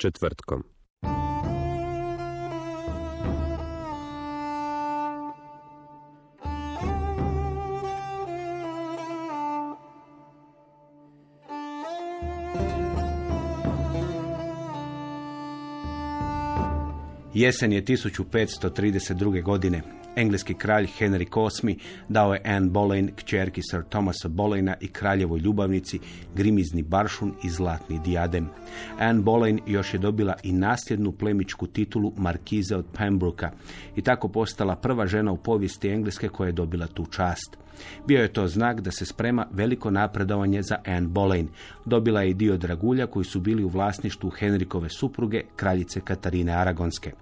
Četvrtkom. Jesen je 1532. godine. Engleski kralj Henry VIII dao je Anne Boleyn, kćerki Sir Thomasa Boleyna i kraljevoj ljubavnici grimizni baršun i zlatni dijadem. Anne Boleyn još je dobila i nasljednu plemičku titulu Markize od Pembrooka i tako postala prva žena u povijesti Engleske koja je dobila tu čast. Bio je to znak da se sprema veliko napredovanje za Anne Boleyn. Dobila je i dio dragulja koji su bili u vlasništvu Henrikove supruge, kraljice Katarine Aragonske.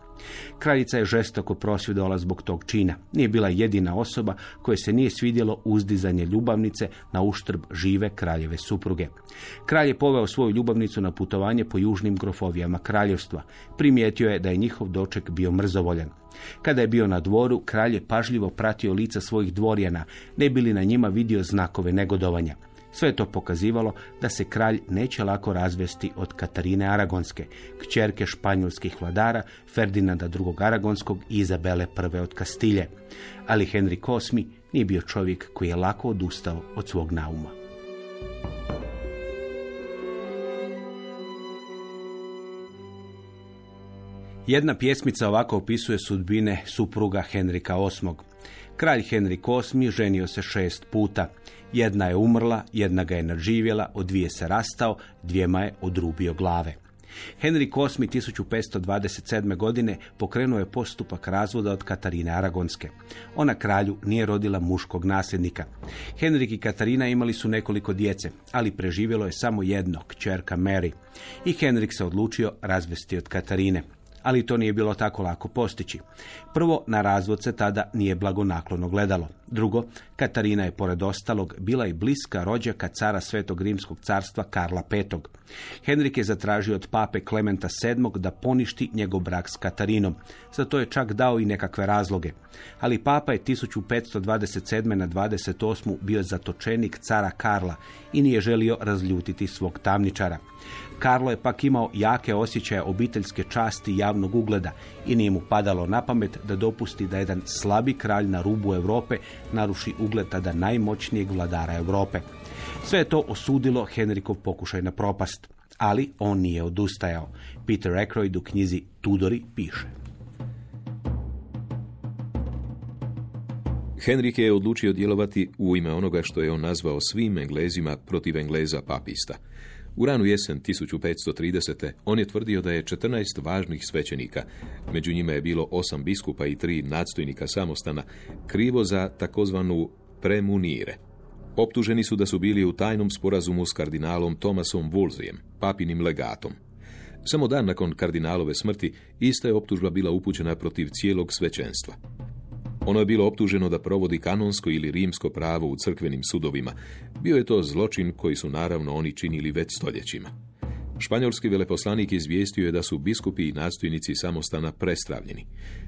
Kraljica je žestoko prosvjedovala zbog tog čina. Nije bila jedina osoba koje se nije svidjelo uzdizanje ljubavnice na uštrb žive kraljeve supruge. Kralj je poveo svoju ljubavnicu na putovanje po južnim grofovijama kraljevstva. Primijetio je da je njihov doček bio mrzovoljan. Kada je bio na dvoru, kralj je pažljivo pratio lica svojih dvorjana, ne bi li na njima vidio znakove negodovanja. Sve je to pokazivalo da se kralj neće lako razvesti od Katarine Aragonske, kćerke španjolskih vladara Ferdinanda II. Aragonskog i Izabele I. od Kastilje. Ali Henry VIII nije bio čovjek koji je lako odustao od svog nauma. Jedna pjesmica ovako opisuje sudbine supruga Henrika VIII. Kralj Henrik VIII ženio se šest puta. Jedna je umrla, jedna ga je nadživjela, od dvije se rastao, dvijema je odrubio glave. Henrik VIII 1527. godine pokrenuo je postupak razvoda od Katarine Aragonske. Ona kralju nije rodila muškog nasljednika. Henrik i Katarina imali su nekoliko djece, ali preživjelo je samo jedno, kćerka Mary. I Henrik se odlučio razvesti od Katarine ali to nije bilo tako lako postići. Prvo, na razvod se tada nije blagonaklono gledalo. Drugo, Katarina je pored ostalog bila i bliska rođaka cara Svetog Rimskog carstva Karla V. Henrik je zatražio od pape Klementa VII da poništi njegov brak s Katarinom. Za to je čak dao i nekakve razloge. Ali papa je 1527. na 28. bio zatočenik cara Karla i nije želio razljutiti svog tamničara. Karlo je pak imao jake osjećaje obiteljske časti i javnog ugleda i nije mu padalo na pamet da dopusti da jedan slabi kralj na rubu Europe naruši ugled tada najmoćnijeg vladara Europe. Sve je to osudilo Henrikov pokušaj na propast, ali on nije odustajao. Peter Ackroyd u knjizi Tudori piše. Henrik je odlučio djelovati u ime onoga što je on nazvao svim Englezima protiv Engleza papista. U ranu jesen 1530. on je tvrdio da je 14 važnih svećenika, među njima je bilo osam biskupa i tri nadstojnika samostana, krivo za takozvanu premunire. Optuženi su da su bili u tajnom sporazumu s kardinalom Tomasom Wolsejem, papinim legatom. Samo dan nakon kardinalove smrti ista je optužba bila upućena protiv cijelog svećenstva. Ono je bilo optuženo da provodi kanonsko ili rimsko pravo u crkvenim sudovima. Bio je to zločin koji su naravno oni činili već stoljećima. Španjolski veleposlanik izvijestio je da su biskupi i nadstojnici samostana prestravljeni.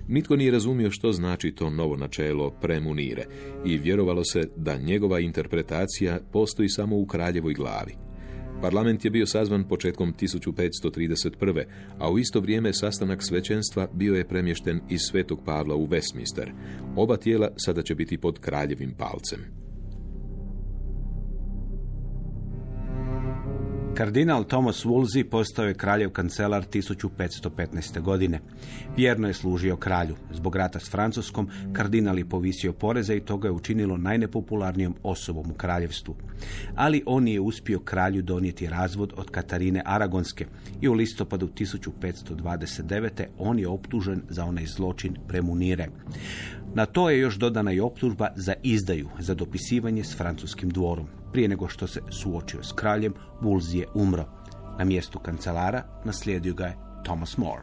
Nitko nije razumio što znači to novo načelo premunire i vjerovalo se da njegova interpretacija postoji samo u kraljevoj glavi. Parlament je bio sazvan početkom 1531. a u isto vrijeme sastanak svećenstva bio je premješten iz Svetog Pavla u Westminster. Oba tijela sada će biti pod kraljevim palcem. Kardinal Thomas Wolsey postao je kraljev kancelar 1515. godine. Vjerno je služio kralju. Zbog rata s Francuskom, kardinal je povisio poreze i toga je učinilo najnepopularnijom osobom u kraljevstvu. Ali on je uspio kralju donijeti razvod od Katarine Aragonske i u listopadu 1529. on je optužen za onaj zločin premunire. Na to je još dodana i optužba za izdaju, za dopisivanje s francuskim dvorom. Prije nego što se suočio s kraljem, Wolsey je umro. Na mjestu kancelara naslijedio ga je Thomas More.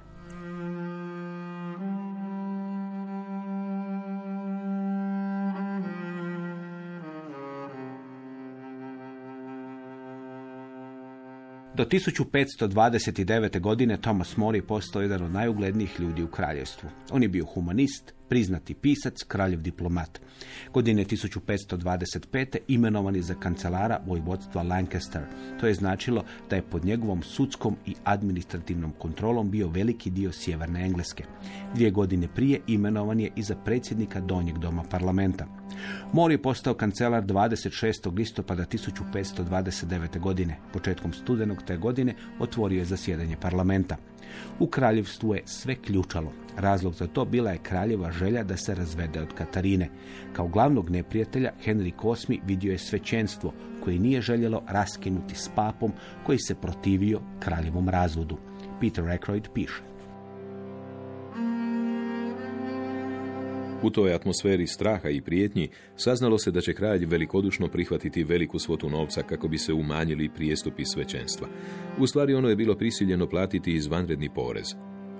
Do 1529. godine Thomas More je postao jedan od najuglednijih ljudi u kraljevstvu. On je bio humanist, priznati pisac, kraljev diplomat. Godine 1525. imenovan je za kancelara vojvodstva Lancaster. To je značilo da je pod njegovom sudskom i administrativnom kontrolom bio veliki dio sjeverne Engleske. Dvije godine prije imenovan je i za predsjednika donjeg doma parlamenta. Mor je postao kancelar 26. listopada 1529. godine. Početkom studenog te godine otvorio je zasjedanje parlamenta. U kraljevstvu je sve ključalo. Razlog za to bila je kraljeva želja da se razvede od Katarine. Kao glavnog neprijatelja Henrik VIII vidio je svećenstvo koje nije željelo raskinuti s papom koji se protivio kraljevom razvodu. Peter Ackroyd piše. U toj atmosferi straha i prijetnji saznalo se da će kralj velikodušno prihvatiti veliku svotu novca kako bi se umanjili prijestupi svećenstva. U stvari ono je bilo prisiljeno platiti izvanredni porez.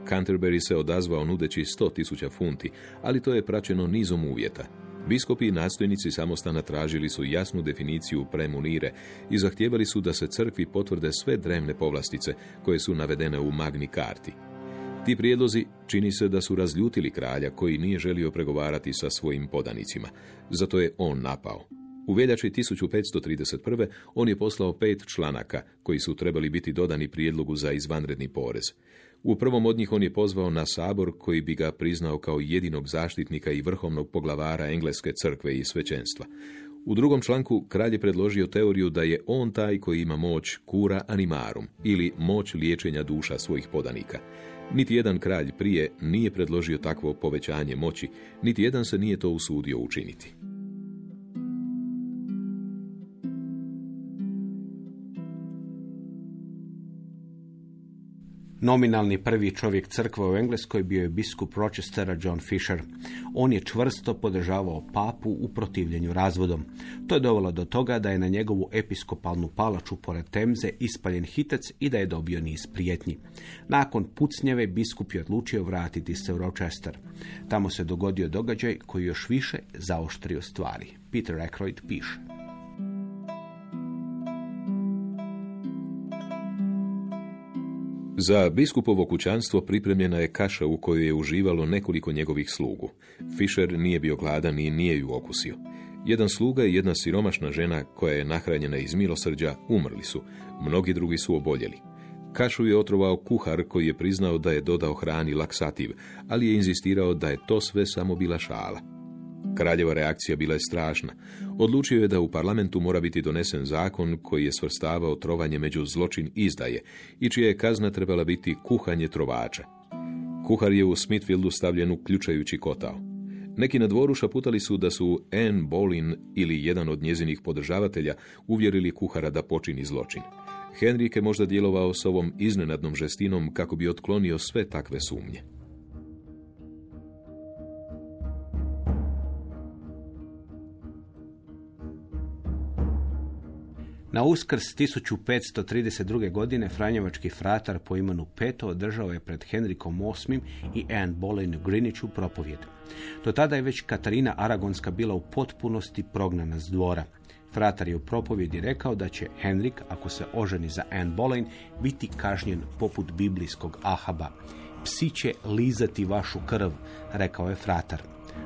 Canterbury se odazvao nudeći 100.000 funti, ali to je praćeno nizom uvjeta. Biskopi i nastojnici samostana tražili su jasnu definiciju premunire i zahtijevali su da se crkvi potvrde sve drevne povlastice koje su navedene u Magni karti. Ti prijedlozi čini se da su razljutili kralja koji nije želio pregovarati sa svojim podanicima. Zato je on napao. U veljači 1531. on je poslao pet članaka koji su trebali biti dodani prijedlogu za izvanredni porez. U prvom od njih on je pozvao na sabor koji bi ga priznao kao jedinog zaštitnika i vrhovnog poglavara engleske crkve i svećenstva. U drugom članku kralj je predložio teoriju da je on taj koji ima moć cura animarum ili moć liječenja duša svojih podanika. Niti jedan kralj prije nije predložio takvo povećanje moći, niti jedan se nije to usudio učiniti. Nominalni prvi čovjek crkve u Engleskoj bio je biskup Rochestera John Fisher. On je čvrsto podržavao papu u protivljenju razvodom. To je dovelo do toga da je na njegovu episkopalnu palaču pored Temze ispaljen hitec i da je dobio niz prijetnji. Nakon pucnjeve biskup je odlučio vratiti se u Rochester. Tamo se dogodio događaj koji još više zaoštrio stvari. Peter Ackroyd piše. Za biskupovo kućanstvo pripremljena je kaša u kojoj je uživalo nekoliko njegovih slugu. Fisher nije bio gladan i nije ju okusio. Jedan sluga i jedna siromašna žena koja je nahranjena iz milosrđa umrli su, mnogi drugi su oboljeli. Kašu je otrovao kuhar koji je priznao da je dodao hrani laksativ, ali je inzistirao da je to sve samo bila šala. Kraljeva reakcija bila je strašna. Odlučio je da u parlamentu mora biti donesen zakon koji je svrstavao trovanje među zločin izdaje i čija je kazna trebala biti kuhanje trovača. Kuhar je u Smithfieldu stavljen u ključajući kotao. Neki na dvoru šaputali su da su Anne Boleyn ili jedan od njezinih podržavatelja uvjerili kuhara da počini zločin. Henrik je možda djelovao s ovom iznenadnom žestinom kako bi otklonio sve takve sumnje. Na uskrs 1532. godine Franjevački fratar po imenu Peto održao je pred Henrikom VIII i Anne Boleyn u Greenwichu propovjed. Do tada je već Katarina Aragonska bila u potpunosti prognana s dvora. Fratar je u propovjedi rekao da će Henrik, ako se oženi za Anne Boleyn, biti kažnjen poput biblijskog Ahaba. Psi će lizati vašu krv, rekao je fratar.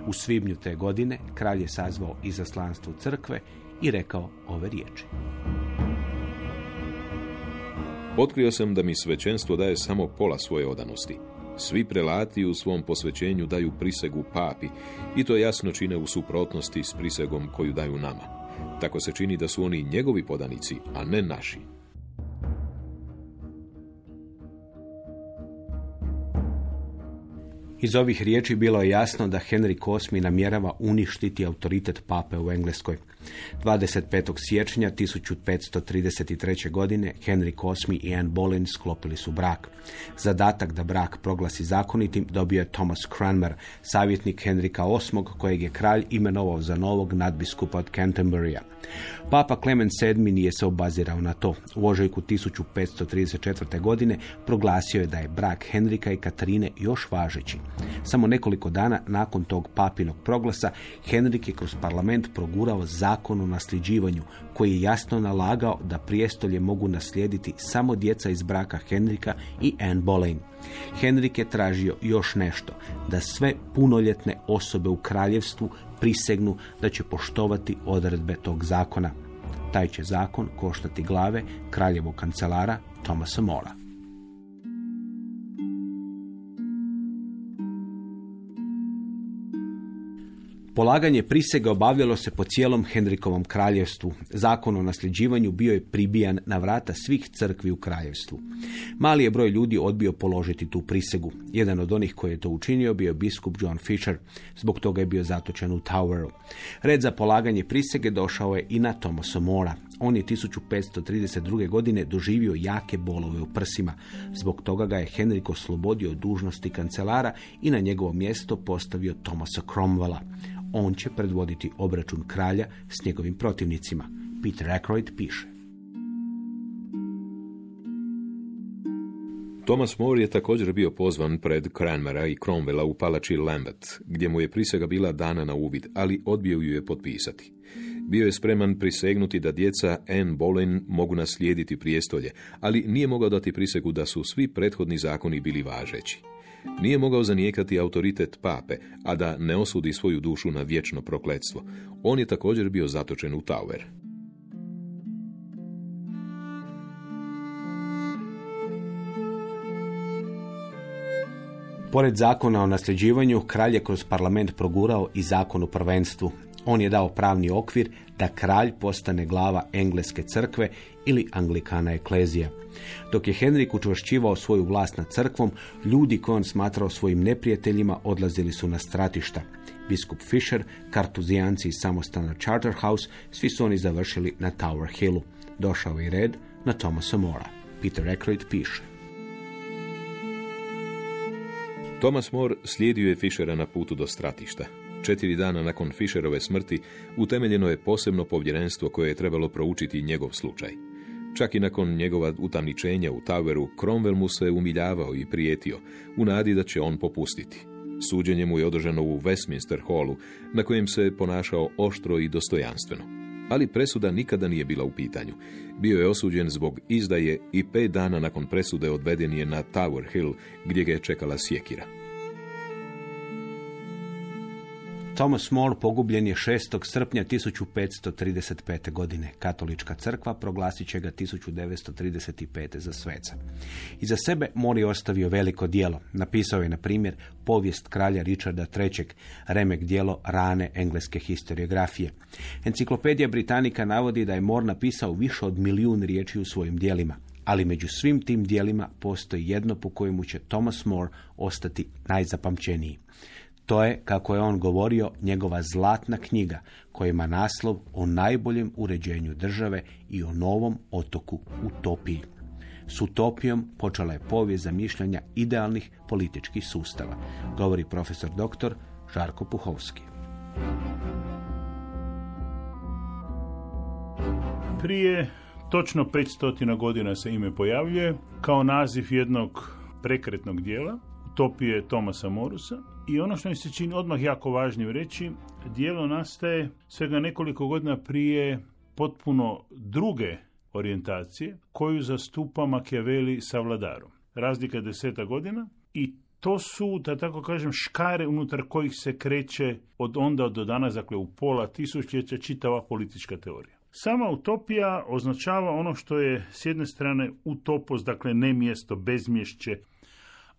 U svibnju te godine kralj je sazvao izaslanstvo crkve i rekao ove riječi. Otkrio sam da mi svećenstvo daje samo pola svoje odanosti. Svi prelati u svom posvećenju daju prisegu papi i to jasno čine u suprotnosti s prisegom koju daju nama. Tako se čini da su oni njegovi podanici, a ne naši. Iz ovih riječi bilo je jasno da Henrik VIII namjerava uništiti autoritet pape u Engleskoj. 25. siječnja 1533. godine Henry VIII i Anne Boleyn sklopili su brak. Zadatak da brak proglasi zakonitim dobio je Thomas Cranmer, savjetnik Henrika VIII kojeg je kralj imenovao za novog nadbiskupa od Canterburya. Papa Clement VII nije se obazirao na to. U ožujku 1534. godine proglasio je da je brak Henrika i Katarine još važeći. Samo nekoliko dana nakon tog papinog proglasa Henrik je kroz parlament progurao zakon o nasljeđivanju koji je jasno nalagao da prijestolje mogu naslijediti samo djeca iz braka Henrika i Anne Boleyn. Henrik je tražio još nešto, da sve punoljetne osobe u kraljevstvu prisegnu da će poštovati odredbe tog zakona. Taj će zakon koštati glave kraljevog kancelara Thomasa Mora. Polaganje prisege obavljalo se po cijelom Henrikovom kraljevstvu. Zakon o nasljeđivanju bio je pribijan na vrata svih crkvi u kraljevstvu. Mali je broj ljudi odbio položiti tu prisegu. Jedan od onih koji je to učinio bio biskup John Fisher. Zbog toga je bio zatočen u Toweru. Red za polaganje prisege došao je i na Thomasa Mora. On je 1532. godine doživio jake bolove u prsima. Zbog toga ga je Henrik oslobodio od dužnosti kancelara i na njegovo mjesto postavio Thomasa Cromwella. On će predvoditi obračun kralja s njegovim protivnicima. Peter Ackroyd piše. Thomas More je također bio pozvan pred Cranmera i Cromwella u palači Lambeth, gdje mu je prisega bila dana na uvid, ali odbio ju je potpisati. Bio je spreman prisegnuti da djeca Anne Boleyn mogu naslijediti prijestolje, ali nije mogao dati prisegu da su svi prethodni zakoni bili važeći. Nije mogao zanijekati autoritet pape, a da ne osudi svoju dušu na vječno prokletstvo. On je također bio zatočen u Tower. Pored zakona o nasljeđivanju, kralj je kroz parlament progurao i zakon o prvenstvu. On je dao pravni okvir da kralj postane glava engleske crkve ili anglikana eklezija. Dok je Henrik učvršćivao svoju vlast nad crkvom, ljudi koje on smatrao svojim neprijateljima odlazili su na stratišta. Biskup Fisher, kartuzijanci iz samostana Charterhouse, svi su oni završili na Tower Hillu. Došao je red na Thomasa Mora. Peter Ackroyd piše. Thomas More slijedio je Fishera na putu do stratišta. Četiri dana nakon Fisherove smrti utemeljeno je posebno povjerenstvo koje je trebalo proučiti njegov slučaj. Čak i nakon njegova utamničenja u Toweru, Cromwell mu se umiljavao i prijetio, u nadi da će on popustiti. Suđenje mu je održano u Westminster Hallu, na kojem se ponašao oštro i dostojanstveno. Ali presuda nikada nije bila u pitanju. Bio je osuđen zbog izdaje i pet dana nakon presude odveden je na Tower Hill, gdje ga je čekala sjekira. Thomas More pogubljen je 6. srpnja 1535. godine. Katolička crkva proglasit će ga 1935. za sveca. Iza sebe More je ostavio veliko dijelo. Napisao je, na primjer, povijest kralja Richarda III. remek dijelo rane engleske historiografije. Enciklopedija Britanika navodi da je More napisao više od milijun riječi u svojim dijelima. Ali među svim tim dijelima postoji jedno po kojemu će Thomas More ostati najzapamćeniji. To je, kako je on govorio, njegova zlatna knjiga koja ima naslov o najboljem uređenju države i o novom otoku utopiji. S utopijom počela je povijest zamišljanja idealnih političkih sustava, govori profesor dr. Žarko Puhovski. Prije točno 500 godina se ime pojavljuje kao naziv jednog prekretnog dijela, utopije Tomasa Morusa, i ono što mi se čini odmah jako važnim reći, dijelo nastaje svega nekoliko godina prije potpuno druge orijentacije koju zastupa Machiavelli sa vladarom. Razlika je deseta godina i to su, da tako kažem, škare unutar kojih se kreće od onda do danas, dakle u pola tisućljeća čitava politička teorija. Sama utopija označava ono što je s jedne strane utopos, dakle ne mjesto, bezmješće,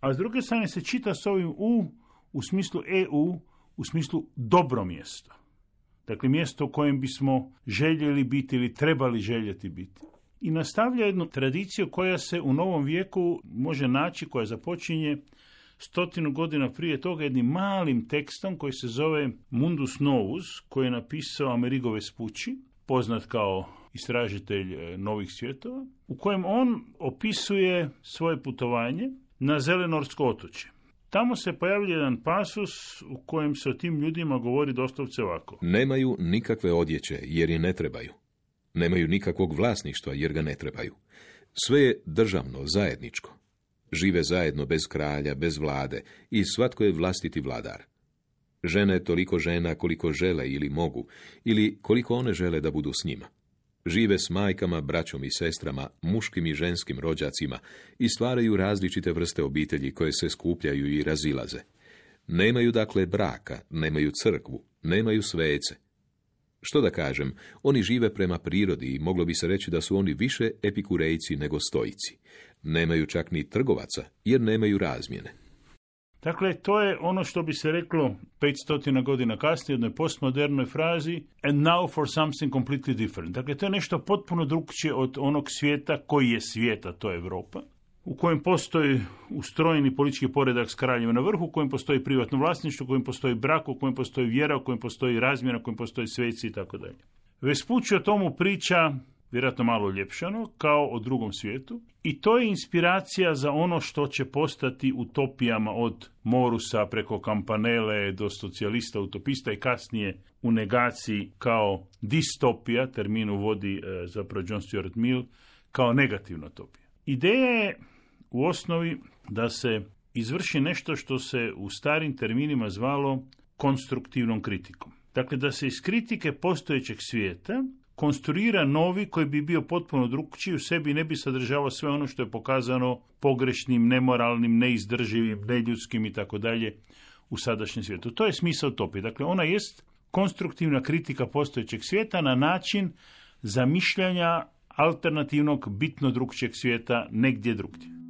a s druge strane se čita s ovim u u smislu EU, u smislu dobro mjesto. Dakle, mjesto u kojem bismo željeli biti ili trebali željeti biti. I nastavlja jednu tradiciju koja se u novom vijeku može naći, koja započinje stotinu godina prije toga jednim malim tekstom koji se zove Mundus Novus, koji je napisao Amerigo Vespucci, poznat kao istražitelj e, novih svjetova, u kojem on opisuje svoje putovanje na Zelenorsko otoče. Tamo se pojavlja jedan pasus u kojem se o tim ljudima govori doslovce ovako. Nemaju nikakve odjeće jer je ne trebaju. Nemaju nikakvog vlasništva jer ga ne trebaju. Sve je državno, zajedničko. Žive zajedno bez kralja, bez vlade i svatko je vlastiti vladar. Žene toliko žena koliko žele ili mogu, ili koliko one žele da budu s njima. Žive s majkama, braćom i sestrama, muškim i ženskim rođacima i stvaraju različite vrste obitelji koje se skupljaju i razilaze. Nemaju dakle braka, nemaju crkvu, nemaju svece. Što da kažem, oni žive prema prirodi i moglo bi se reći da su oni više epikurejci nego stojici. Nemaju čak ni trgovaca, jer nemaju razmjene. Dakle, to je ono što bi se reklo 500 godina kasnije, jednoj postmodernoj frazi and now for something completely different. Dakle, to je nešto potpuno drugčije od onog svijeta koji je svijeta, to je Europa, u kojem postoji ustrojeni politički poredak s kraljima na vrhu, u kojem postoji privatno vlasništvo, u kojem postoji brak, u kojem postoji vjera, u kojem postoji razmjena, u kojem postoji sveci i tako dalje. Vespući o tomu priča vjerojatno malo uljepšano, kao o drugom svijetu. I to je inspiracija za ono što će postati utopijama od Morusa preko Kampanele do socijalista, utopista i kasnije u negaciji kao distopija, terminu vodi e, zapravo John Stuart Mill, kao negativna utopija. Ideja je u osnovi da se izvrši nešto što se u starim terminima zvalo konstruktivnom kritikom. Dakle, da se iz kritike postojećeg svijeta konstruira novi koji bi bio potpuno drugčiji, u sebi ne bi sadržavao sve ono što je pokazano pogrešnim, nemoralnim, neizdrživim, neljudskim i tako dalje u sadašnjem svijetu. To je smisao utopije. Dakle, ona jest konstruktivna kritika postojećeg svijeta na način zamišljanja alternativnog, bitno drugčijeg svijeta negdje drugdje.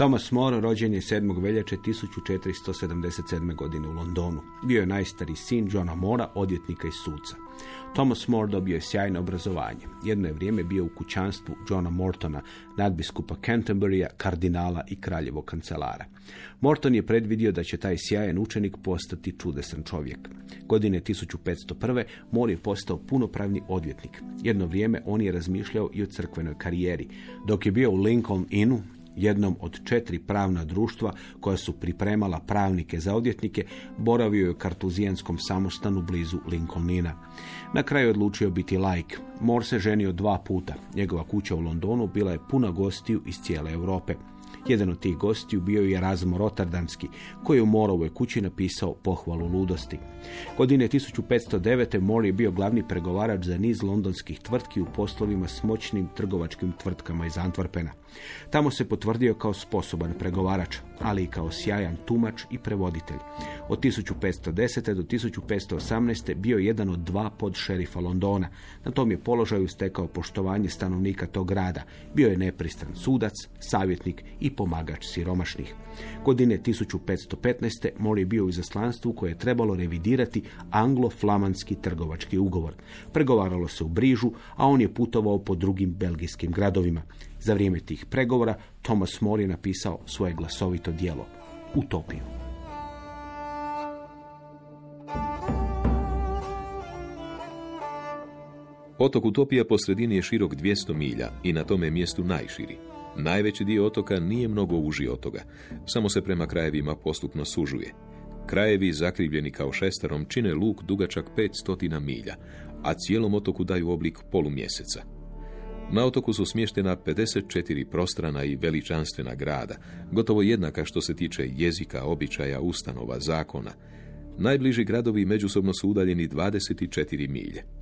Thomas More rođen je 7. veljače 1477. godine u Londonu. Bio je najstari sin Johna Mora, odjetnika i suca. Thomas More dobio je sjajno obrazovanje. Jedno je vrijeme bio u kućanstvu Johna Mortona, nadbiskupa Canterburya, kardinala i kraljevog kancelara. Morton je predvidio da će taj sjajan učenik postati čudesan čovjek. Godine 1501. More je postao punopravni odvjetnik. Jedno vrijeme on je razmišljao i o crkvenoj karijeri. Dok je bio u Lincoln Innu, jednom od četiri pravna društva koja su pripremala pravnike za odvjetnike, boravio je u kartuzijanskom samostanu blizu Lincolnina. Na kraju odlučio biti lajk. Mor se ženio dva puta. Njegova kuća u Londonu bila je puna gostiju iz cijele Europe. Jedan od tih gostiju bio je Razmo Rotterdamski, koji je u Morovoj kući napisao pohvalu ludosti. Godine 1509. Mor je bio glavni pregovarač za niz londonskih tvrtki u poslovima s moćnim trgovačkim tvrtkama iz Antwerpena. Tamo se potvrdio kao sposoban pregovarač, ali i kao sjajan tumač i prevoditelj. Od 1510. do 1518. bio je jedan od dva pod šerifa Londona. Na tom je položaju stekao poštovanje stanovnika tog grada. Bio je nepristran sudac, savjetnik i pomagač siromašnih. Godine 1515. Mor je bio u izaslanstvu koje je trebalo revidirati anglo-flamanski trgovački ugovor. Pregovaralo se u Brižu, a on je putovao po drugim belgijskim gradovima. Za vrijeme tih pregovora Thomas More je napisao svoje glasovito dijelo Utopiju. Otok Utopija po sredini je širok 200 milja i na tome mjestu najširi. Najveći dio otoka nije mnogo uži od toga, samo se prema krajevima postupno sužuje. Krajevi zakrivljeni kao šestarom čine luk dugačak 500 milja, a cijelom otoku daju oblik polumjeseca. Na otoku su smještena 54 prostrana i veličanstvena grada, gotovo jednaka što se tiče jezika, običaja, ustanova, zakona. Najbliži gradovi međusobno su udaljeni 24 milje.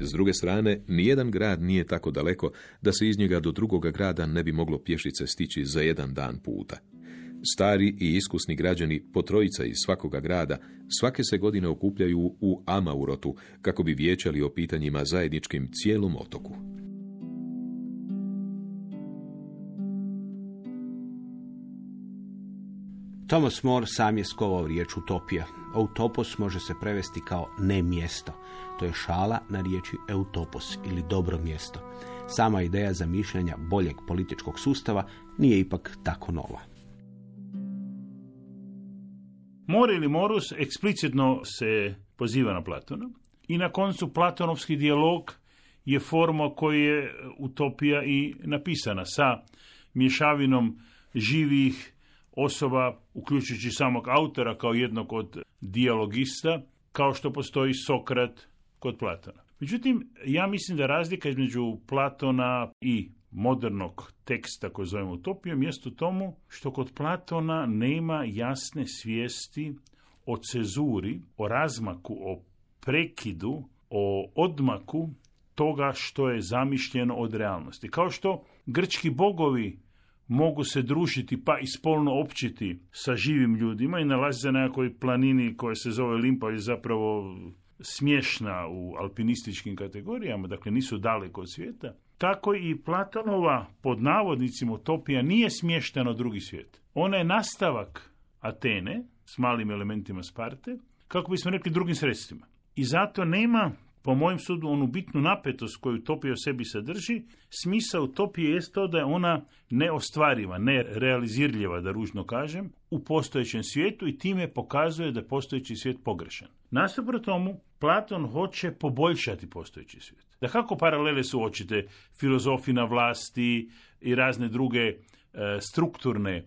S druge strane, nijedan grad nije tako daleko da se iz njega do drugoga grada ne bi moglo pješice stići za jedan dan puta. Stari i iskusni građani, po trojica iz svakoga grada, svake se godine okupljaju u Amaurotu kako bi vijećali o pitanjima zajedničkim cijelom otoku. Thomas More sam je skovao riječ utopija. Utopos može se prevesti kao ne mjesto. To je šala na riječi eutopos ili dobro mjesto. Sama ideja zamišljanja boljeg političkog sustava nije ipak tako nova. Mor ili Morus eksplicitno se poziva na Platona i na koncu platonovski dijalog je forma koji je utopija i napisana sa mješavinom živih osoba, uključujući samog autora kao jednog od dijalogista, kao što postoji Sokrat kod Platona. Međutim, ja mislim da razlika između Platona i modernog teksta koji zovemo utopijom mjesto tomu što kod Platona nema jasne svijesti o cezuri, o razmaku, o prekidu, o odmaku toga što je zamišljeno od realnosti. Kao što grčki bogovi mogu se družiti pa i spolno općiti sa živim ljudima i nalazi se na nekoj planini koja se zove Limpa i zapravo smješna u alpinističkim kategorijama, dakle nisu daleko od svijeta, tako i Platonova pod navodnicima utopija nije smještena u drugi svijet. Ona je nastavak Atene s malim elementima Sparte, kako bismo rekli drugim sredstvima. I zato nema po mojem sudu, onu bitnu napetost koju utopija o sebi sadrži, smisao utopije je to da je ona neostvariva, nerealizirljiva, da ružno kažem, u postojećem svijetu i time pokazuje da je postojeći svijet pogrešan. Nasuprot tomu, Platon hoće poboljšati postojeći svijet. Da kako paralele su očite filozofina vlasti i razne druge e, strukturne e,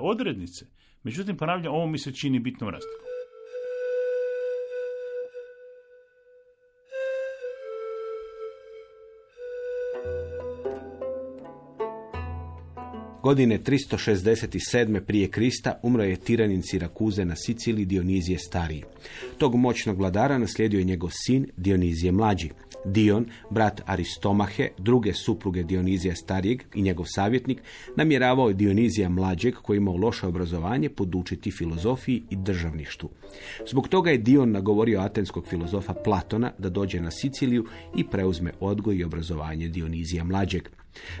odrednice. Međutim, ponavljam, ovo mi se čini bitnom razlikom. Godine 367. prije Krista umro je tiranin Sirakuze na Siciliji Dionizije stariji. Tog moćnog vladara naslijedio je njegov sin Dionizije mlađi. Dion, brat Aristomahe, druge supruge Dionizija starijeg i njegov savjetnik, namjeravao je Dionizija mlađeg, koji imao loše obrazovanje, podučiti filozofiji i državništvu. Zbog toga je Dion nagovorio atenskog filozofa Platona da dođe na Siciliju i preuzme odgoj i obrazovanje Dionizija mlađeg.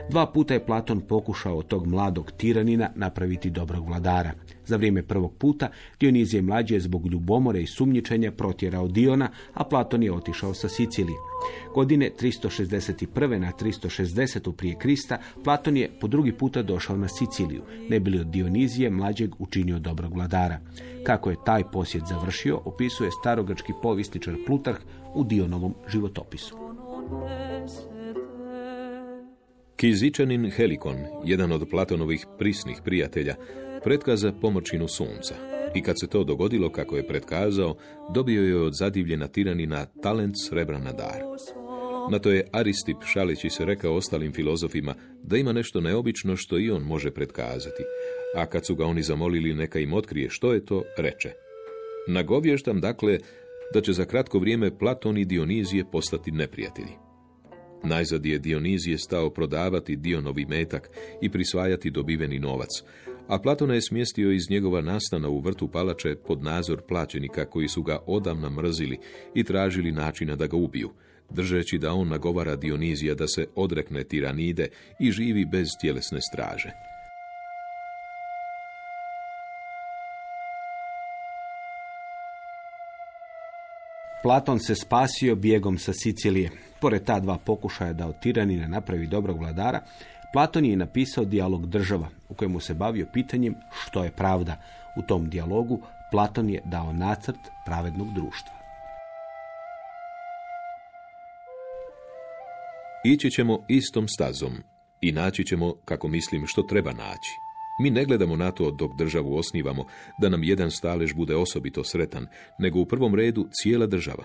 Dva puta je Platon pokušao od tog mladog tiranina napraviti dobrog vladara. Za vrijeme prvog puta Dionizije mlađe je zbog ljubomore i sumnjičenja protjerao Diona, a Platon je otišao sa Sicilije. Godine 361. na 360. prije Krista Platon je po drugi puta došao na Siciliju, ne bili od Dionizije mlađeg učinio dobrog vladara. Kako je taj posjet završio, opisuje starogački povističar Plutarh u Dionovom životopisu. Kizičanin Helikon, jedan od Platonovih prisnih prijatelja, pretkaza pomoćinu sunca. I kad se to dogodilo kako je pretkazao, dobio je od zadivljena tiranina talent srebra na dar. Na to je Aristip šalići se rekao ostalim filozofima da ima nešto neobično što i on može pretkazati, a kad su ga oni zamolili neka im otkrije što je to, reče. Nagovještam dakle da će za kratko vrijeme Platon i Dionizije postati neprijatelji. Najzad je Dionizije stao prodavati Dionovi metak i prisvajati dobiveni novac, a Platona je smjestio iz njegova nastana u vrtu palače pod nadzor plaćenika koji su ga odavna mrzili i tražili načina da ga ubiju, držeći da on nagovara Dionizija da se odrekne tiranide i živi bez tjelesne straže. Platon se spasio bijegom sa Sicilije. Pored ta dva pokušaja da od tiranina napravi dobrog vladara, Platon je napisao dijalog država u kojemu se bavio pitanjem što je pravda. U tom dijalogu Platon je dao nacrt pravednog društva. Ići ćemo istom stazom i naći ćemo, kako mislim, što treba naći. Mi ne gledamo na to dok državu osnivamo da nam jedan stalež bude osobito sretan, nego u prvom redu cijela država.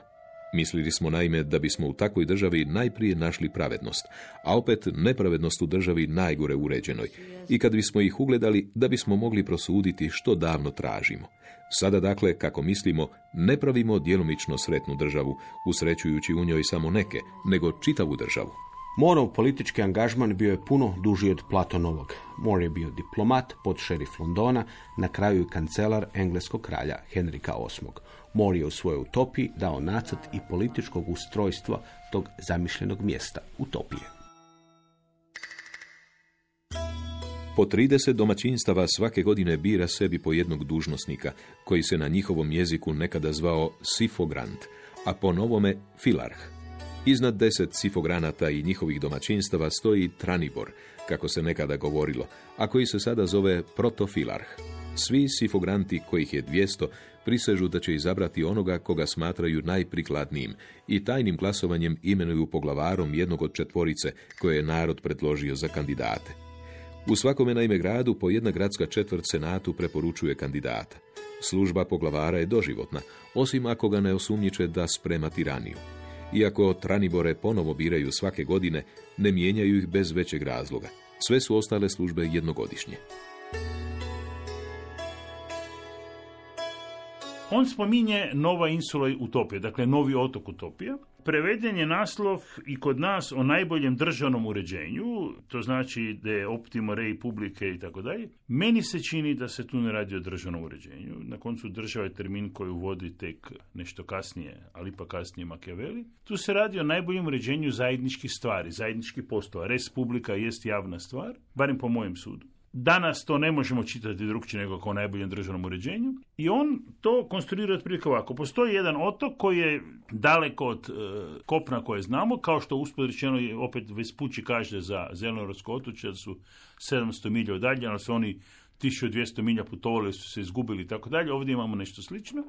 Mislili smo naime da bismo u takvoj državi najprije našli pravednost, a opet nepravednost u državi najgore uređenoj. I kad bismo ih ugledali, da bismo mogli prosuditi što davno tražimo. Sada dakle, kako mislimo, ne pravimo djelomično sretnu državu, usrećujući u njoj samo neke, nego čitavu državu. Morov politički angažman bio je puno duži od Platonovog. More je bio diplomat, šerif Londona, na kraju i kancelar engleskog kralja Henrika VIII. More je u svojoj utopiji dao nacrt i političkog ustrojstva tog zamišljenog mjesta, utopije. Po 30 domaćinstava svake godine bira sebi po jednog dužnosnika, koji se na njihovom jeziku nekada zvao sifogrant, a po novome filarh. Iznad deset sifogranata i njihovih domaćinstava stoji tranibor, kako se nekada govorilo, a koji se sada zove protofilarh. Svi sifogranti, kojih je 200, prisežu da će izabrati onoga koga smatraju najprikladnijim i tajnim glasovanjem imenuju poglavarom jednog od četvorice koje je narod predložio za kandidate. U svakome naime gradu po jedna gradska četvrt senatu preporučuje kandidata. Služba poglavara je doživotna, osim ako ga ne osumnjiče da sprema tiraniju. Iako tranibore ponovo biraju svake godine, ne mijenjaju ih bez većeg razloga. Sve su ostale službe jednogodišnje. On spominje Nova insula Utopija, dakle novi otok Utopija. Preveden je naslov i kod nas o najboljem državnom uređenju, to znači da je optimo rei publike i tako dalje. Meni se čini da se tu ne radi o državnom uređenju. Na koncu država je termin koji uvodi tek nešto kasnije, ali pa kasnije Machiavelli. Tu se radi o najboljem uređenju zajedničkih stvari, zajedničkih poslova. Res publika jest javna stvar, barem po mojem sudu. Danas to ne možemo čitati drugčije nego kao najboljem državnom uređenju. I on to konstruira otprilike ovako. Postoji jedan otok koji je daleko od e, kopna koje znamo, kao što uspod rečeno je opet Vespući kaže za Zelenorsko otoče, da su 700 milja odaljeni, ali su oni 1200 milja putovali, su se izgubili i tako dalje. Ovdje imamo nešto slično.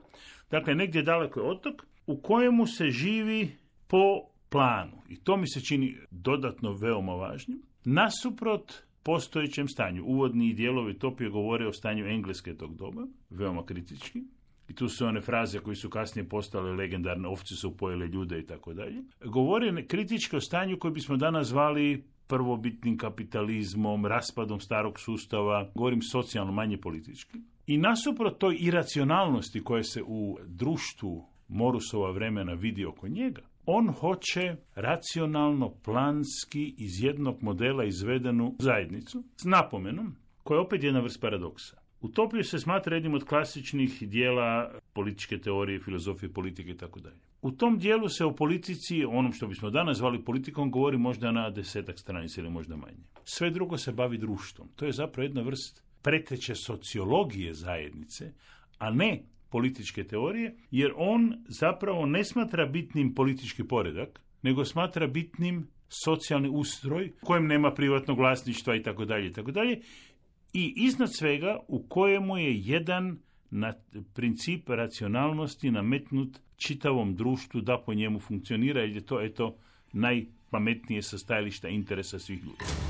Dakle, negdje daleko je otok u kojemu se živi po planu. I to mi se čini dodatno veoma važnim. Nasuprot postojećem stanju. Uvodni dijelovi Topije govore o stanju Engleske tog doba, veoma kritički. I tu su one fraze koje su kasnije postale legendarne, ovci su pojele ljude i tako dalje. Govore kritički o stanju koji bismo danas zvali prvobitnim kapitalizmom, raspadom starog sustava, govorim socijalno, manje politički. I nasuprot toj iracionalnosti koja se u društvu Morusova vremena vidi oko njega, on hoće racionalno, planski iz jednog modela izvedenu zajednicu s napomenom, koja je opet jedna vrst paradoksa. Utopiju se smatra jednim od klasičnih dijela političke teorije, filozofije, politike i tako dalje. U tom dijelu se o politici, onom što bismo danas zvali politikom, govori možda na desetak stranica ili možda manje. Sve drugo se bavi društvom. To je zapravo jedna vrst preteće sociologije zajednice, a ne političke teorije, jer on zapravo ne smatra bitnim politički poredak, nego smatra bitnim socijalni ustroj kojem nema privatnog vlasništva i tako dalje i tako dalje i iznad svega u kojemu je jedan na princip racionalnosti nametnut čitavom društvu da po njemu funkcionira jer je to eto najpametnije sa stajališta interesa svih ljudi.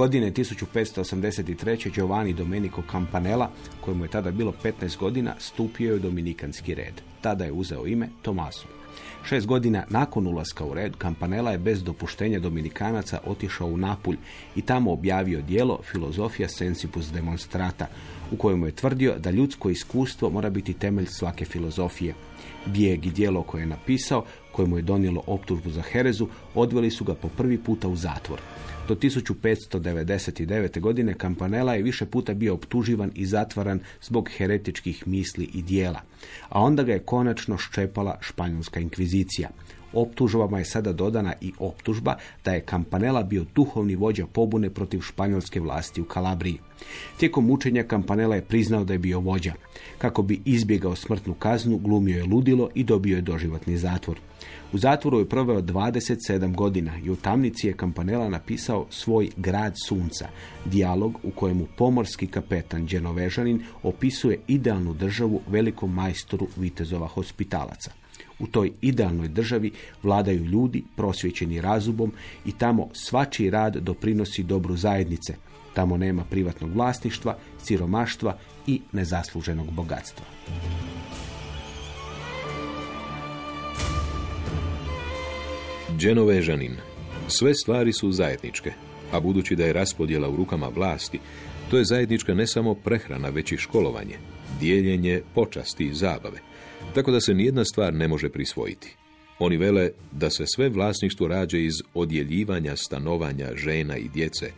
Godine 1583. Giovanni Domenico Campanella, kojemu je tada bilo 15 godina, stupio je u dominikanski red. Tada je uzeo ime Tomaso. Šest godina nakon ulaska u red, Campanella je bez dopuštenja Dominikanaca otišao u Napulj i tamo objavio dijelo Filozofija sensibus demonstrata, u kojemu je tvrdio da ljudsko iskustvo mora biti temelj svake filozofije. Bijeg i dijelo koje je napisao, kojemu je donijelo optužbu za herezu, odveli su ga po prvi puta u zatvor. Do 1599. godine Campanella je više puta bio optuživan i zatvaran zbog heretičkih misli i dijela, a onda ga je konačno ščepala španjolska inkvizicija. Optužbama je sada dodana i optužba da je Campanella bio duhovni vođa pobune protiv španjolske vlasti u Kalabriji. Tijekom mučenja Campanella je priznao da je bio vođa. Kako bi izbjegao smrtnu kaznu, glumio je ludilo i dobio je doživotni zatvor. U zatvoru je proveo 27 godina i u tamnici je Campanella napisao svoj Grad sunca, dijalog u kojemu pomorski kapetan Đenovežanin opisuje idealnu državu velikom majstoru vitezova hospitalaca. U toj idealnoj državi vladaju ljudi prosvjećeni razumom i tamo svačiji rad doprinosi dobru zajednice. Tamo nema privatnog vlasništva, siromaštva i nezasluženog bogatstva. Dženovežanin. Sve stvari su zajedničke, a budući da je raspodjela u rukama vlasti, to je zajednička ne samo prehrana, već i školovanje, dijeljenje, počasti i zabave, tako da se nijedna stvar ne može prisvojiti. Oni vele da se sve vlasništvo rađa iz odjeljivanja stanovanja žena i djece,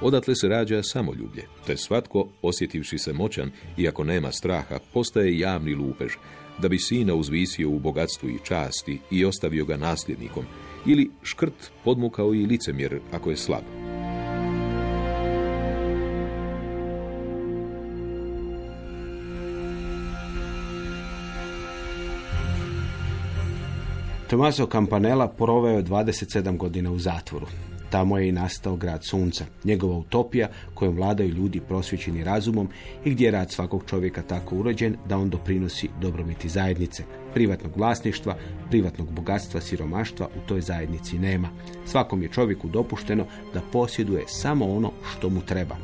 odatle se rađa samoljublje, te svatko, osjetivši se moćan, iako nema straha, postaje javni lupež, da bi sina uzvisio u bogatstvu i časti i ostavio ga nasljednikom, ili škrt podmukao i licemjer ako je slab. Tomaso Campanella proveo je 27 godina u zatvoru. Tamo je i nastao grad sunca, njegova utopija kojom vladaju ljudi prosvjećeni razumom i gdje je rad svakog čovjeka tako uređen da on doprinosi dobrobiti zajednice. Privatnog vlasništva, privatnog bogatstva, siromaštva u toj zajednici nema. Svakom je čovjeku dopušteno da posjeduje samo ono što mu treba.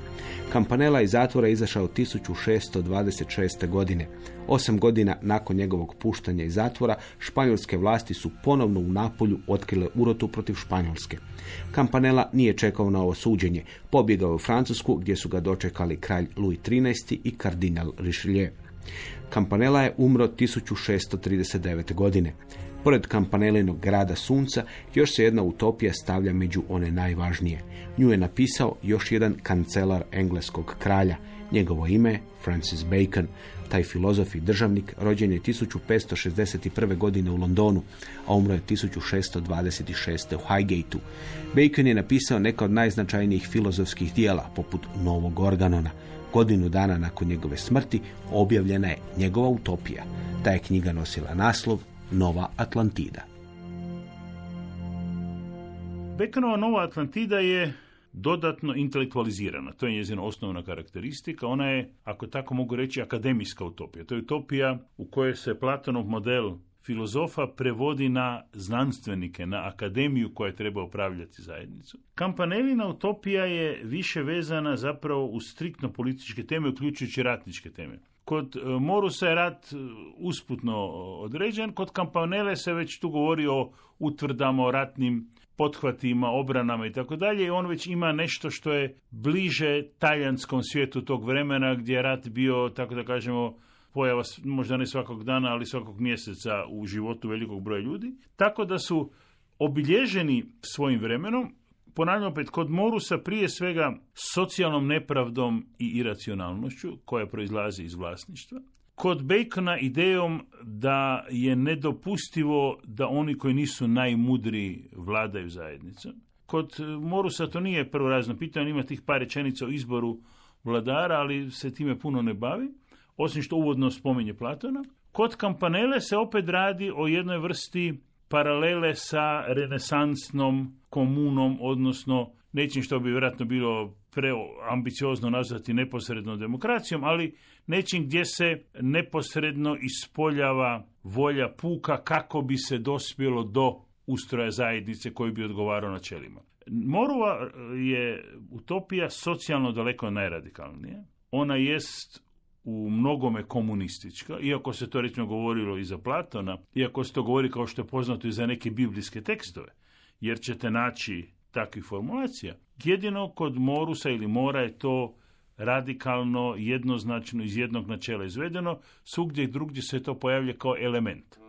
Kampanela iz zatvora izašao 1626. godine. Osam godina nakon njegovog puštanja iz zatvora, španjolske vlasti su ponovno u Napolju otkrile urotu protiv Španjolske. Kampanela nije čekao na ovo suđenje. Pobjegao je u Francusku gdje su ga dočekali kralj Louis XIII i kardinal Richelieu. Kampanela je umro 1639. godine. Pored kampanelinog grada sunca, još se jedna utopija stavlja među one najvažnije. Nju je napisao još jedan kancelar engleskog kralja. Njegovo ime je Francis Bacon. Taj filozof i državnik rođen je 1561. godine u Londonu, a umro je 1626. u Highgateu. Bacon je napisao neka od najznačajnijih filozofskih dijela, poput Novog Organona. Godinu dana nakon njegove smrti objavljena je njegova utopija. Ta je knjiga nosila naslov Nova Atlantida. Bekanova Nova Atlantida je dodatno intelektualizirana. To je njezina osnovna karakteristika. Ona je, ako tako mogu reći, akademijska utopija. To je utopija u kojoj se Platonov model filozofa prevodi na znanstvenike, na akademiju koja treba upravljati zajednicu. Kampanelina utopija je više vezana zapravo u striktno političke teme, uključujući ratničke teme. Kod e, Morusa je rat e, usputno određen, kod Kampanele se već tu govori o utvrdama, o ratnim pothvatima, obranama i tako dalje on već ima nešto što je bliže talijanskom svijetu tog vremena gdje je rat bio, tako da kažemo, pojava možda ne svakog dana, ali svakog mjeseca u životu velikog broja ljudi. Tako da su obilježeni svojim vremenom, ponavljam opet, kod Morusa prije svega socijalnom nepravdom i iracionalnošću koja proizlazi iz vlasništva. Kod Bacona idejom da je nedopustivo da oni koji nisu najmudriji vladaju zajednicom. Kod Morusa to nije prvorazno pitanje, ima tih par rečenica o izboru vladara, ali se time puno ne bavi, osim što uvodno spominje Platona. Kod Kampanele se opet radi o jednoj vrsti paralele sa renesansnom komunom, odnosno nečim što bi vjerojatno bilo preambiciozno nazvati neposrednom demokracijom, ali nečim gdje se neposredno ispoljava volja puka kako bi se dospjelo do ustroja zajednice koji bi odgovarao načelima. Morova je utopija socijalno daleko najradikalnije. Ona jest u mnogome komunistička, iako se to recimo govorilo i za Platona, iako se to govori kao što je poznato i za neke biblijske tekstove, jer ćete naći takvih formulacija. Jedino kod Morusa ili Mora je to radikalno, jednoznačno iz jednog načela izvedeno, svugdje i drugdje se to pojavlja kao element.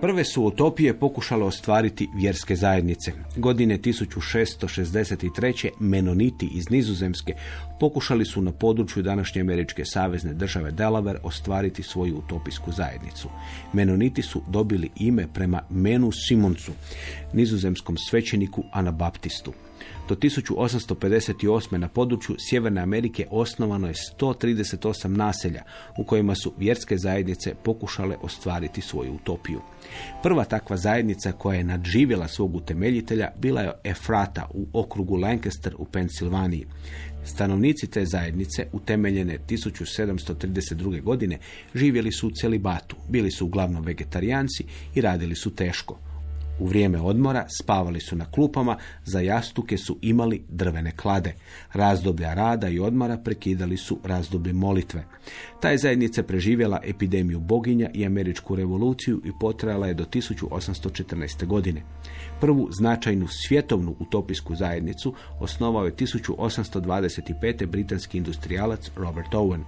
Prve su utopije pokušale ostvariti vjerske zajednice. Godine 1663. Menoniti iz Nizozemske pokušali su na području današnje američke savezne države Delaware ostvariti svoju utopijsku zajednicu. Menoniti su dobili ime prema Menu Simoncu, nizozemskom svećeniku Anabaptistu. Do 1858. na području Sjeverne Amerike osnovano je 138 naselja u kojima su vjerske zajednice pokušale ostvariti svoju utopiju. Prva takva zajednica koja je nadživjela svog utemeljitelja bila je Efrata u okrugu Lancaster u Pensilvaniji. Stanovnici te zajednice, utemeljene 1732. godine, živjeli su u celibatu, bili su uglavnom vegetarijanci i radili su teško. U vrijeme odmora spavali su na klupama, za jastuke su imali drvene klade. Razdoblja rada i odmora prekidali su razdoblje molitve. Ta je zajednica preživjela epidemiju boginja i američku revoluciju i potrajala je do 1814. godine. Prvu značajnu svjetovnu utopijsku zajednicu osnovao je 1825. britanski industrijalac Robert Owen.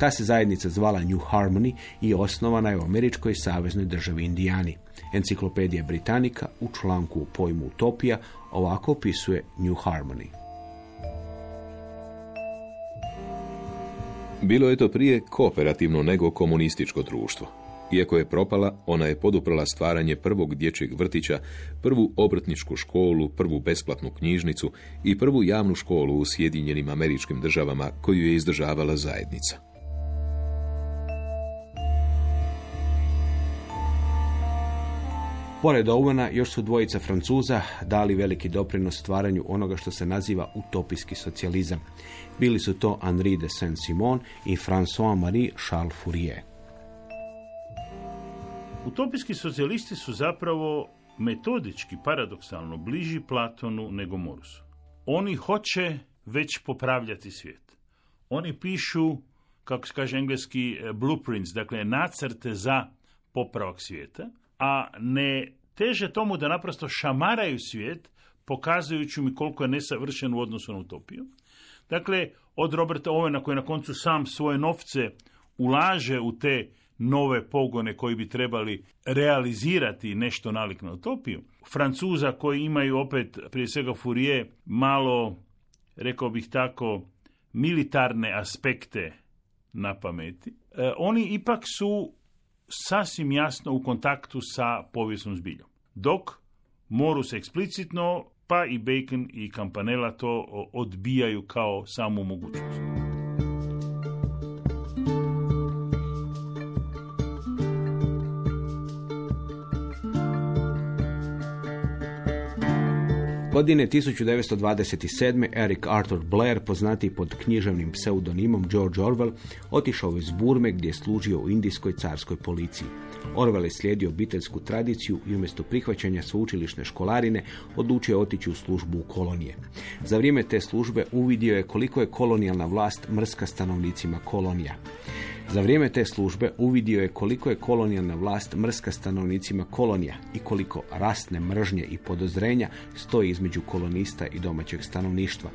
Ta se zajednica zvala New Harmony i osnovana je u američkoj saveznoj državi Indijani. Enciklopedija Britanika u članku u pojmu utopija ovako opisuje New Harmony. Bilo je to prije kooperativno nego komunističko društvo. Iako je propala, ona je poduprala stvaranje prvog dječjeg vrtića, prvu obrtničku školu, prvu besplatnu knjižnicu i prvu javnu školu u Sjedinjenim američkim državama koju je izdržavala zajednica. Pored Owena, još su dvojica Francuza dali veliki doprinos stvaranju onoga što se naziva utopijski socijalizam. Bili su to Henri de Saint-Simon i François-Marie Charles Fourier. Utopijski socijalisti su zapravo metodički, paradoksalno, bliži Platonu nego Morusu. Oni hoće već popravljati svijet. Oni pišu, kako se kaže engleski, eh, blueprints, dakle nacrte za popravak svijeta, a ne teže tomu da naprosto šamaraju svijet, pokazujući mi koliko je nesavršen u odnosu na utopiju. Dakle, od Roberta Owena koji na koncu sam svoje novce ulaže u te nove pogone koji bi trebali realizirati nešto nalik na utopiju. Francuza koji imaju opet, prije svega Fourier, malo, rekao bih tako, militarne aspekte na pameti. E, oni ipak su sasvim jasno u kontaktu sa povijesnom zbiljom. Dok Morus eksplicitno, pa i Bacon i Campanella to odbijaju kao samu mogućnost. Godine 1927. Eric Arthur Blair, poznati pod književnim pseudonimom George Orwell, otišao iz Burme gdje je služio u indijskoj carskoj policiji. Orwell je slijedio obiteljsku tradiciju i umjesto prihvaćanja sveučilišne školarine odlučio otići u službu u kolonije. Za vrijeme te službe uvidio je koliko je kolonijalna vlast mrska stanovnicima kolonija. Za vrijeme te službe uvidio je koliko je kolonijalna vlast mrska stanovnicima kolonija i koliko rasne mržnje i podozrenja stoji između kolonista i domaćeg stanovništva.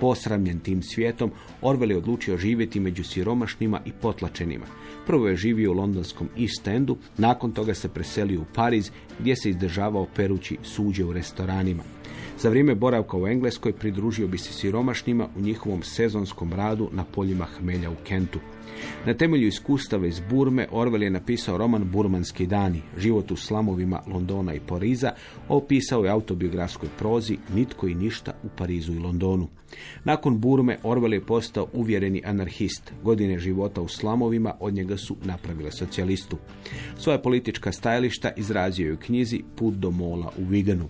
Posramljen tim svijetom, Orwell je odlučio živjeti među siromašnima i potlačenima. Prvo je živio u londonskom East Endu, nakon toga se preselio u Pariz gdje se izdržavao perući suđe u restoranima. Za vrijeme boravka u Engleskoj pridružio bi se siromašnima u njihovom sezonskom radu na poljima hmelja u Kentu. Na temelju iskustava iz Burme Orwell je napisao roman Burmanski dani, život u slamovima Londona i Pariza, opisao je autobiografskoj prozi Nitko i ništa u Parizu i Londonu. Nakon Burme Orwell je postao uvjereni anarhist. Godine života u slamovima od njega su napravile socijalistu. Svoja politička stajališta izrazio je u knjizi Put do mola u Viganu.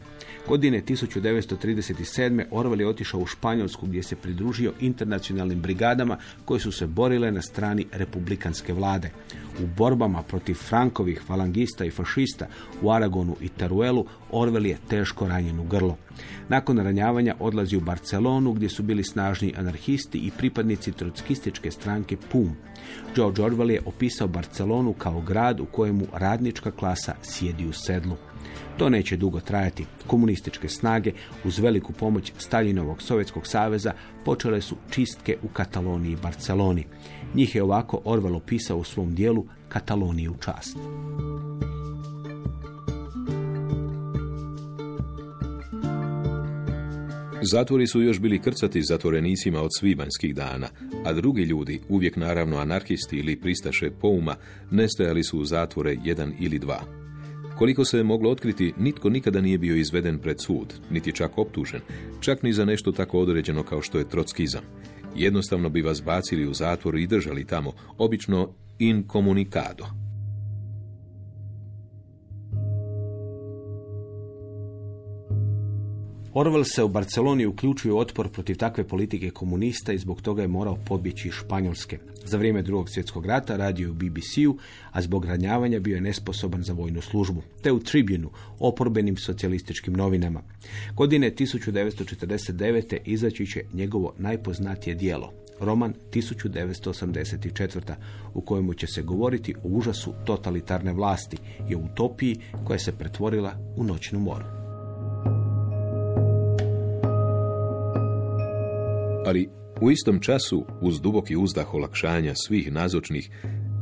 Godine 1937. Orwell je otišao u Španjolsku gdje se pridružio internacionalnim brigadama koje su se borile na strani republikanske vlade. U borbama protiv Frankovih falangista i fašista u Aragonu i Taruelu Orwell je teško ranjen u grlo. Nakon ranjavanja odlazi u Barcelonu gdje su bili snažni anarhisti i pripadnici trockističke stranke PUM. George Orwell je opisao Barcelonu kao grad u kojemu radnička klasa sjedi u sedlu. To neće dugo trajati. Komunističke snage uz veliku pomoć Staljinovog Sovjetskog saveza počele su čistke u Kataloniji i Barceloni. Njih je ovako Orwell opisao u svom dijelu Kataloniju čast. Zatvori su još bili krcati zatvorenicima od svibanjskih dana, a drugi ljudi, uvijek naravno anarhisti ili pristaše pouma, nestajali su u zatvore jedan ili dva. Koliko se je moglo otkriti, nitko nikada nije bio izveden pred sud, niti čak optužen, čak ni za nešto tako određeno kao što je trockizam. Jednostavno bi vas bacili u zatvor i držali tamo, obično inkomunikado. Orwell se u Barceloni uključuje u otpor protiv takve politike komunista i zbog toga je morao pobjeći Španjolske. Za vrijeme drugog svjetskog rata radio u BBC-u, a zbog ranjavanja bio je nesposoban za vojnu službu, te u Tribunu, oporbenim socijalističkim novinama. Godine 1949. izaći će njegovo najpoznatije dijelo, roman 1984. u kojemu će se govoriti o užasu totalitarne vlasti i o utopiji koja se pretvorila u noćnu moru. Ali u istom času, uz duboki uzdah olakšanja svih nazočnih,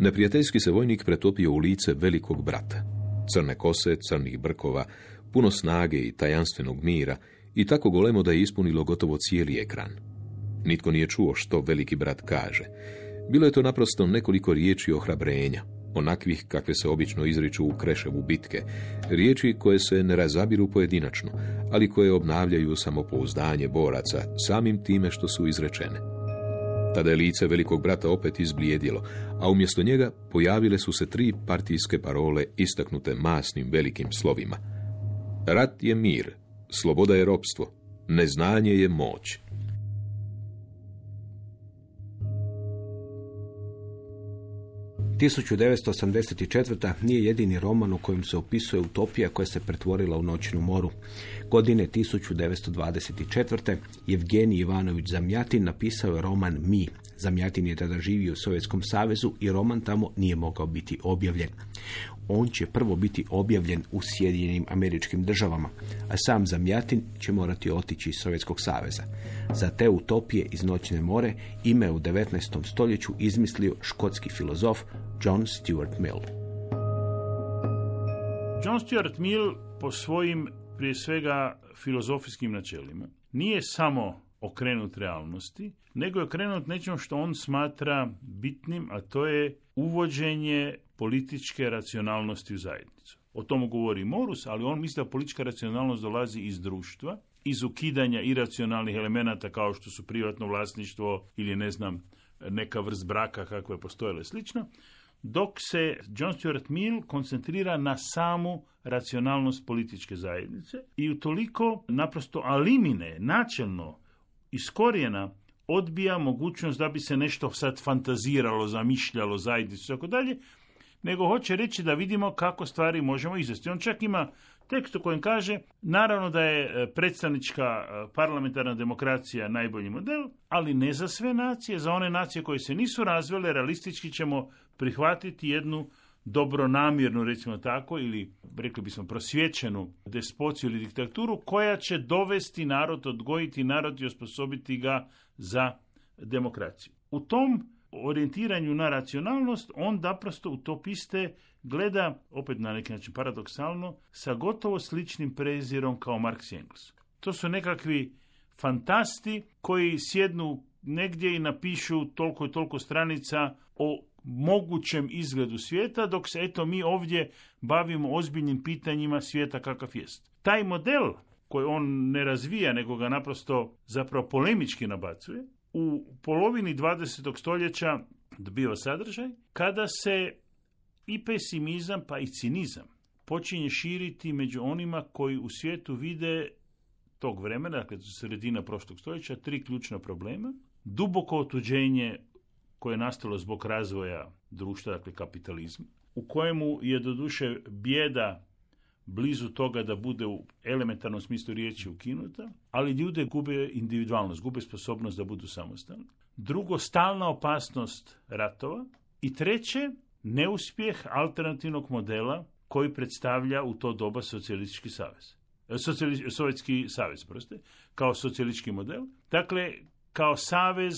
neprijateljski se vojnik pretopio u lice velikog brata. crne kose, crnih brkova, puno snage i tajanstvenog mira i tako golemo da je ispunilo gotovo cijeli ekran. Nitko nije čuo što veliki brat kaže. Bilo je to naprosto nekoliko riječi ohrabrenja, onakvih kakve se obično izriču u kreševu bitke, riječi koje se ne razabiru pojedinačno, ali koje obnavljaju samopouzdanje boraca samim time što su izrečene. Tada je lice velikog brata opet izblijedilo, a umjesto njega pojavile su se tri partijske parole istaknute masnim velikim slovima. Rat je mir, sloboda je ropstvo, neznanje je moć. 1984. nije jedini roman u kojem se opisuje utopija koja se pretvorila u noćnu moru. Godine 1924. Evgenij Ivanović Zamjatin napisao je roman Mi. Zamjatin je tada živio u Sovjetskom savezu i roman tamo nije mogao biti objavljen. On će prvo biti objavljen u Sjedinjenim američkim državama, a sam Zamjatin će morati otići iz Sovjetskog saveza. Za te utopije iz noćne more ime u 19. stoljeću izmislio škotski filozof John Stuart Mill. John Stuart Mill po svojim prije svega filozofijskim načelima nije samo okrenut realnosti, nego je okrenut nečem što on smatra bitnim, a to je uvođenje političke racionalnosti u zajednicu. O tomu govori Morus, ali on misli da politička racionalnost dolazi iz društva, iz ukidanja iracionalnih elemenata kao što su privatno vlasništvo ili ne znam neka vrst braka kakva je postojala slično, dok se John Stuart Mill koncentrira na samu racionalnost političke zajednice i utoliko naprosto alimine, načelno, iskorijena, odbija mogućnost da bi se nešto sad fantaziralo, zamišljalo zajednicu i tako dalje, nego hoće reći da vidimo kako stvari možemo izvesti. On čak ima tekst u kojem kaže, naravno da je e, predstavnička e, parlamentarna demokracija najbolji model, ali ne za sve nacije, za one nacije koje se nisu razvile, realistički ćemo prihvatiti jednu dobronamjernu, recimo tako, ili rekli bismo prosvjećenu despociju ili diktaturu koja će dovesti narod, odgojiti narod i osposobiti ga za demokraciju. U tom orijentiranju na racionalnost, on naprosto utopiste gleda, opet na neki način paradoksalno, sa gotovo sličnim prezirom kao Marx i Engels. To su nekakvi fantasti koji sjednu negdje i napišu toliko i toliko stranica o mogućem izgledu svijeta, dok se eto mi ovdje bavimo ozbiljnim pitanjima svijeta kakav jest. Taj model koji on ne razvija, nego ga naprosto zapravo polemički nabacuje, u polovini 20. stoljeća dobiva sadržaj, kada se i pesimizam pa i cinizam počinje širiti među onima koji u svijetu vide tog vremena, dakle sredina prošlog stoljeća, tri ključna problema. Duboko otuđenje koje je nastalo zbog razvoja društva, dakle kapitalizma, u kojemu je doduše bijeda blizu toga da bude u elementarnom smislu riječi ukinuta, ali ljude gube individualnost, gube sposobnost da budu samostalni. Drugo, stalna opasnost ratova. I treće, neuspjeh alternativnog modela koji predstavlja u to doba socijalistički savez. E, socijali, sovjetski savez, proste, kao socijalistički model. Dakle, kao savez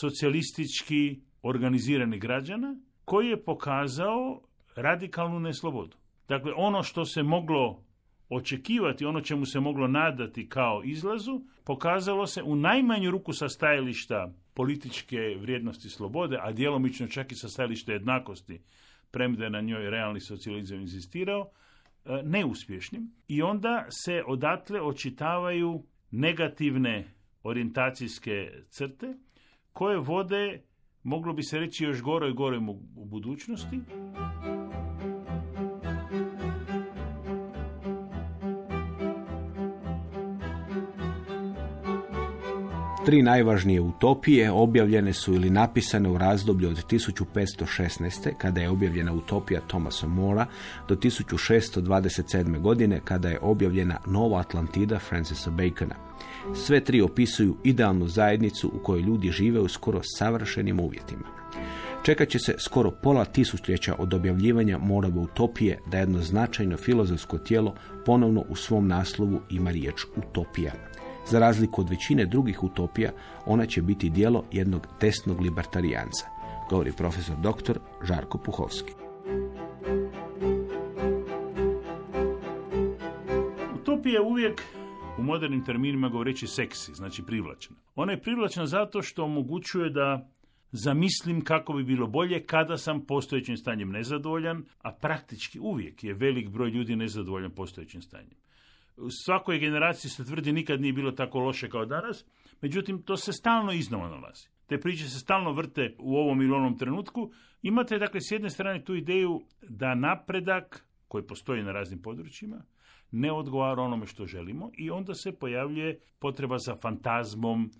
socijalistički organiziranih građana koji je pokazao radikalnu neslobodu. Dakle, ono što se moglo očekivati, ono čemu se moglo nadati kao izlazu, pokazalo se u najmanju ruku sa stajališta političke vrijednosti slobode, a djelomično čak i sa stajališta jednakosti, premda je na njoj realni socijalizam inzistirao, e, neuspješnim. I onda se odatle očitavaju negativne orijentacijske crte koje vode, moglo bi se reći, još gore i gore u budućnosti. Tri najvažnije utopije objavljene su ili napisane u razdoblju od 1516. kada je objavljena utopija Thomasa Mora do 1627. godine kada je objavljena Nova Atlantida Francisa Bacona. Sve tri opisuju idealnu zajednicu u kojoj ljudi žive u skoro savršenim uvjetima. Čekat će se skoro pola tisućljeća od objavljivanja Morove utopije da jedno značajno filozofsko tijelo ponovno u svom naslovu ima riječ utopija. Za razliku od većine drugih utopija, ona će biti dijelo jednog desnog libertarijanca, govori profesor dr. Žarko Puhovski. Utopija je uvijek u modernim terminima govoreći seksi, znači privlačna. Ona je privlačna zato što omogućuje da zamislim kako bi bilo bolje kada sam postojećim stanjem nezadovoljan, a praktički uvijek je velik broj ljudi nezadovoljan postojećim stanjem. U svakoj generaciji se tvrdi nikad nije bilo tako loše kao danas, međutim to se stalno iznova nalazi. Te priče se stalno vrte u ovom ili onom trenutku. Imate dakle s jedne strane tu ideju da napredak koji postoji na raznim područjima ne odgovara onome što želimo i onda se pojavljuje potreba za fantazmom,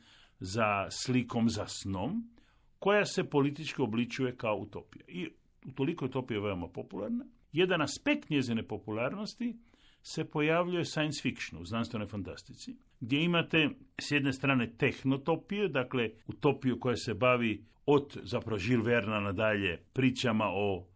za slikom, za snom, koja se politički obličuje kao utopija. I utoliko je utopija veoma popularna. Jedan aspekt njezine popularnosti se pojavljuje science fiction u znanstvenoj fantastici, gdje imate s jedne strane tehnotopiju, dakle utopiju koja se bavi od zapravo Žil Verna nadalje pričama o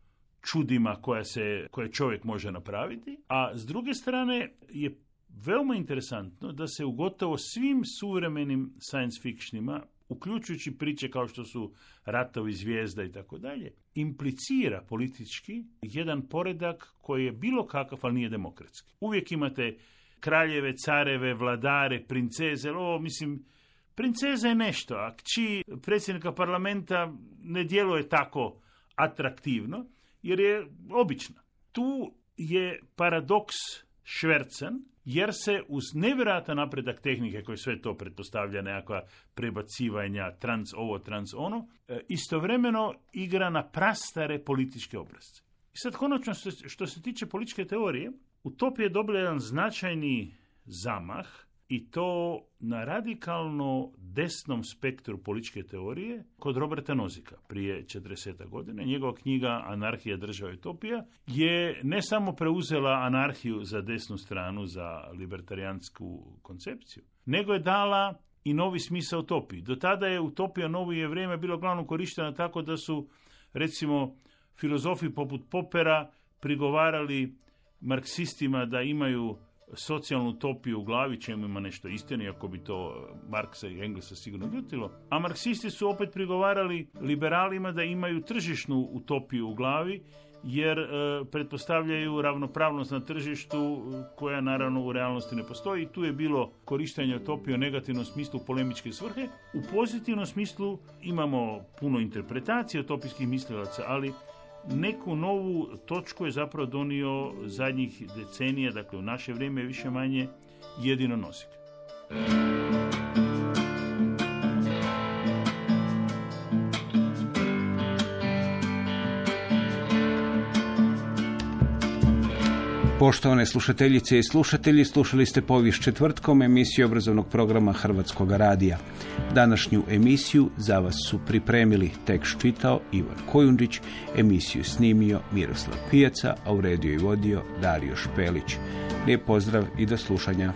čudima koja se, koje čovjek može napraviti, a s druge strane je veoma interesantno da se u gotovo svim suvremenim science fictionima uključujući priče kao što su ratovi zvijezda i tako dalje, implicira politički jedan poredak koji je bilo kakav, ali nije demokratski. Uvijek imate kraljeve, careve, vladare, princeze, o, mislim, princeza je nešto, a kći predsjednika parlamenta ne djeluje tako atraktivno, jer je obična. Tu je paradoks švercan, jer se uz nevjerojatan napredak tehnike koji sve to pretpostavlja nekakva prebacivanja, trans ovo, trans ono, e, istovremeno igra na prastare političke obrazce. I sad konačno što se tiče političke teorije, utopija je dobila jedan značajni zamah i to na radikalno desnom spektru političke teorije kod Roberta Nozika prije 40 godina. Njegova knjiga Anarhija država utopija je ne samo preuzela anarhiju za desnu stranu, za libertarijansku koncepciju, nego je dala i novi smisao utopiji. Do tada je utopija novije vrijeme bilo glavno korištena tako da su recimo filozofi poput Popera prigovarali marksistima da imaju socijalnu utopiju u glavi, čemu ima nešto istine, ako bi to Marksa i Englesa sigurno ljutilo. A marksisti su opet prigovarali liberalima da imaju tržišnu utopiju u glavi, jer e, pretpostavljaju ravnopravnost na tržištu koja naravno u realnosti ne postoji. Tu je bilo korištenje utopije u negativnom smislu polemičke svrhe. U pozitivnom smislu imamo puno interpretacije utopijskih mislilaca, ali neku novu točku je zapravo donio zadnjih decenija, dakle u naše vrijeme više manje jedino nosik. Poštovane slušateljice i slušatelji, slušali ste povijest četvrtkom emisiju obrazovnog programa Hrvatskog radija. Današnju emisiju za vas su pripremili tekst čitao Ivan Kojundžić, emisiju snimio Miroslav Pijaca, a u i vodio Dario Špelić. Lijep pozdrav i do slušanja.